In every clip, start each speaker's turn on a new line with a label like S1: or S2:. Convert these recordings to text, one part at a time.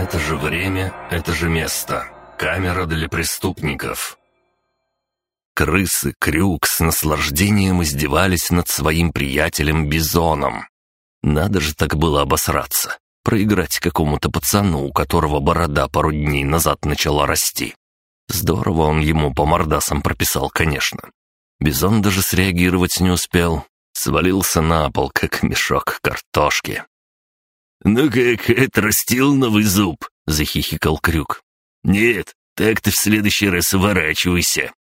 S1: Это же время, это же место. Камера для преступников. Крысы Крюк с наслаждением издевались над своим приятелем Бизоном. Надо же так было обосраться, проиграть какому-то пацану, у которого борода пару дней назад начала расти. Здорово он ему по мордасам прописал, конечно. Бизон даже среагировать не успел, свалился на пол, как мешок картошки.
S2: «Ну как, отрастил новый зуб?» — захихикал Крюк. «Нет, так ты в следующий раз уворачивайся».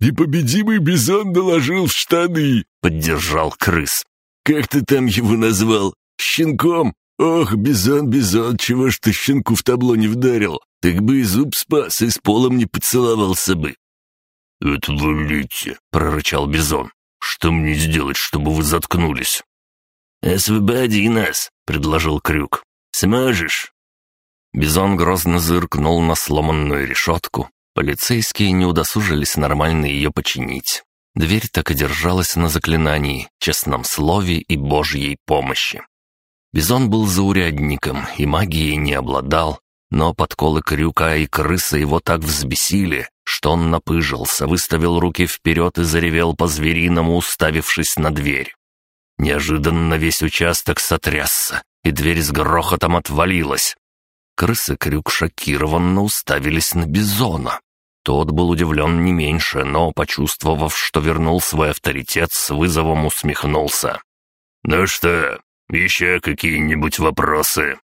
S3: «Непобедимый бизон доложил в штаны», — поддержал крыс. «Как ты там его назвал? Щенком? Ох, бизон, бизон, чего ж ты щенку в табло не вдарил? Так бы и зуб спас, и с полом не поцеловался бы».
S1: «Отвалите», — прорычал бизон. «Что мне сделать, чтобы вы заткнулись?»
S2: «Освободи нас», — предложил Крюк. «Сможешь?»
S1: Бизон грозно зыркнул на сломанную решетку. Полицейские не удосужились нормально ее починить. Дверь так и держалась на заклинании, честном слове и божьей помощи. Бизон был заурядником и магией не обладал, но подколы крюка и крысы его так взбесили, что он напыжился, выставил руки вперед и заревел по-звериному, уставившись на дверь. Неожиданно весь участок сотрясся, и дверь с грохотом отвалилась. Крысы крюк шокированно уставились на Бизона. Тот был удивлен не меньше, но, почувствовав, что вернул свой авторитет, с вызовом усмехнулся.
S2: «Ну что, еще какие-нибудь вопросы?»